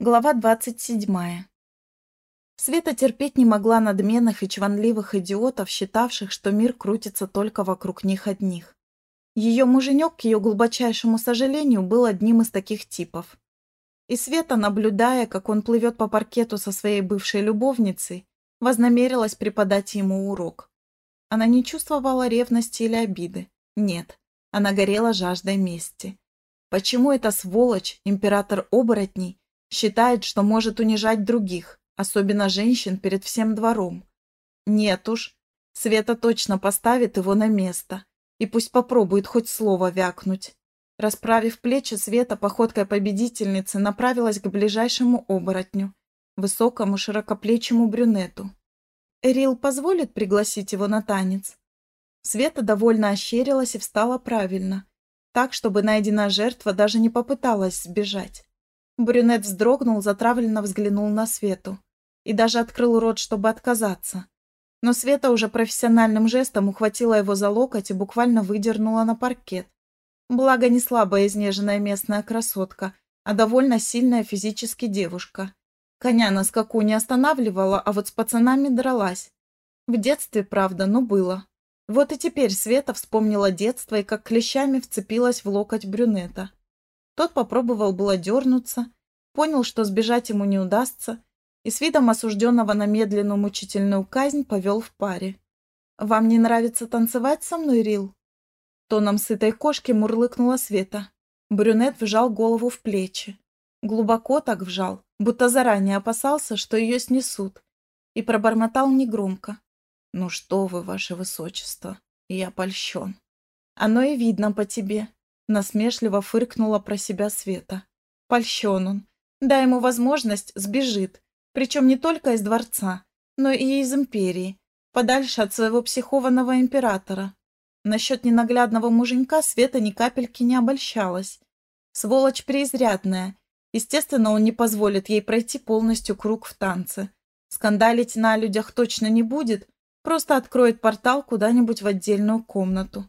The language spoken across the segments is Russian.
Глава 27. Света терпеть не могла надменных и чванливых идиотов, считавших, что мир крутится только вокруг них одних. Ее муженек, к ее глубочайшему сожалению, был одним из таких типов. И Света, наблюдая, как он плывет по паркету со своей бывшей любовницей, вознамерилась преподать ему урок. Она не чувствовала ревности или обиды. Нет, она горела жаждой мести. Почему эта сволочь, император оборотней, Считает, что может унижать других, особенно женщин, перед всем двором. Нет уж, Света точно поставит его на место. И пусть попробует хоть слово вякнуть. Расправив плечи, Света походкой победительницы направилась к ближайшему оборотню, высокому широкоплечему брюнету. Эрил позволит пригласить его на танец? Света довольно ощерилась и встала правильно, так, чтобы найденная жертва даже не попыталась сбежать. Брюнет вздрогнул, затравленно взглянул на Свету и даже открыл рот, чтобы отказаться. Но Света уже профессиональным жестом ухватила его за локоть и буквально выдернула на паркет. Благо не слабая изнеженная местная красотка, а довольно сильная физически девушка. Коня на скаку не останавливала, а вот с пацанами дралась. В детстве, правда, но было. Вот и теперь Света вспомнила детство и как клещами вцепилась в локоть брюнета. Тот попробовал было дернуться, понял, что сбежать ему не удастся, и с видом осужденного на медленную мучительную казнь повел в паре. «Вам не нравится танцевать со мной, Рил?» Тоном сытой кошки мурлыкнула Света. Брюнет вжал голову в плечи. Глубоко так вжал, будто заранее опасался, что ее снесут, и пробормотал негромко. «Ну что вы, ваше высочество, я польщен. Оно и видно по тебе. Насмешливо фыркнула про себя Света. Польщен он. Дай ему возможность, сбежит. Причем не только из дворца, но и из империи. Подальше от своего психованного императора. Насчет ненаглядного муженька Света ни капельки не обольщалась. Сволочь преизрядная. Естественно, он не позволит ей пройти полностью круг в танце. Скандалить на людях точно не будет, просто откроет портал куда-нибудь в отдельную комнату.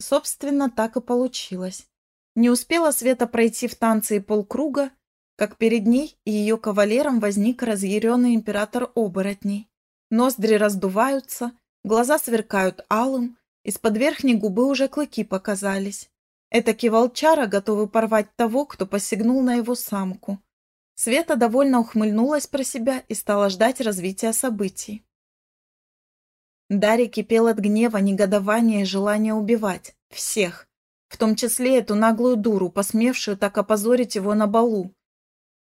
Собственно, так и получилось. Не успела Света пройти в танцы и полкруга, как перед ней и ее кавалером возник разъяренный император оборотней. Ноздри раздуваются, глаза сверкают алым, из-под верхней губы уже клыки показались. Этакий волчара готовый порвать того, кто посягнул на его самку. Света довольно ухмыльнулась про себя и стала ждать развития событий. Дарья кипел от гнева, негодования и желания убивать. Всех. В том числе эту наглую дуру, посмевшую так опозорить его на балу.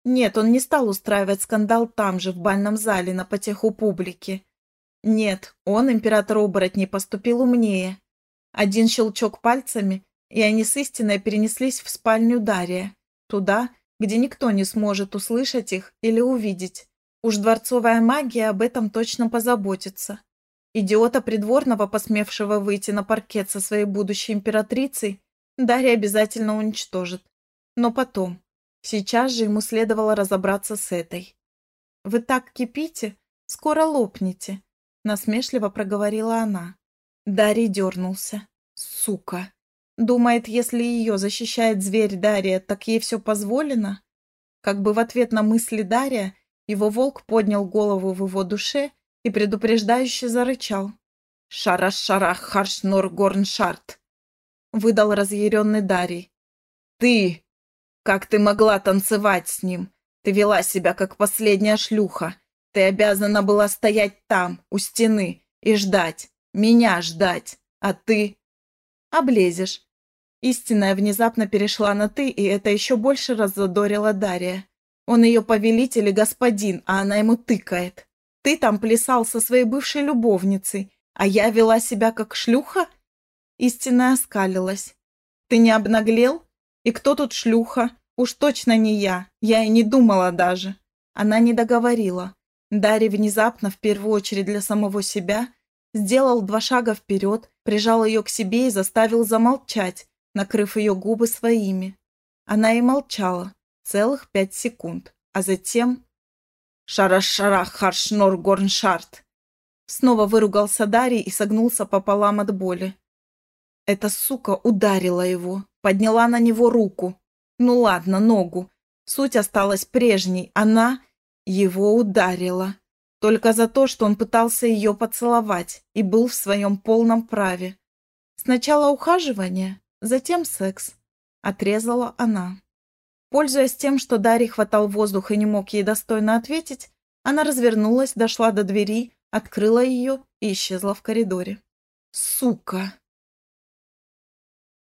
Нет, он не стал устраивать скандал там же, в бальном зале, на потеху публики. Нет, он, император оборотней, поступил умнее. Один щелчок пальцами, и они с истиной перенеслись в спальню Дария. Туда, где никто не сможет услышать их или увидеть. Уж дворцовая магия об этом точно позаботится. Идиота придворного, посмевшего выйти на паркет со своей будущей императрицей, Дарья обязательно уничтожит. Но потом. Сейчас же ему следовало разобраться с этой. «Вы так кипите? Скоро лопнете», — насмешливо проговорила она. Дарий дернулся. «Сука!» Думает, если ее защищает зверь Дарья, так ей все позволено? Как бы в ответ на мысли Дарья, его волк поднял голову в его душе и предупреждающе зарычал. «Шара-шарах харшнор горншарт!» выдал разъяренный Дарий. «Ты! Как ты могла танцевать с ним? Ты вела себя как последняя шлюха. Ты обязана была стоять там, у стены, и ждать. Меня ждать. А ты...» «Облезешь». Истинная внезапно перешла на «ты», и это еще больше раззадорило Дария. Он ее повелитель и господин, а она ему тыкает. Ты там плясал со своей бывшей любовницей, а я вела себя как шлюха?» Истинно оскалилась. «Ты не обнаглел? И кто тут шлюха? Уж точно не я. Я и не думала даже». Она не договорила. Дарья внезапно, в первую очередь для самого себя, сделал два шага вперед, прижал ее к себе и заставил замолчать, накрыв ее губы своими. Она и молчала целых пять секунд, а затем «Шара-шара, харшнор горншарт!» Снова выругался Дарий и согнулся пополам от боли. Эта сука ударила его, подняла на него руку. Ну ладно, ногу. Суть осталась прежней. Она его ударила. Только за то, что он пытался ее поцеловать и был в своем полном праве. Сначала ухаживание, затем секс. Отрезала она. Пользуясь тем, что Дарье хватал воздух и не мог ей достойно ответить, она развернулась, дошла до двери, открыла ее и исчезла в коридоре. «Сука!»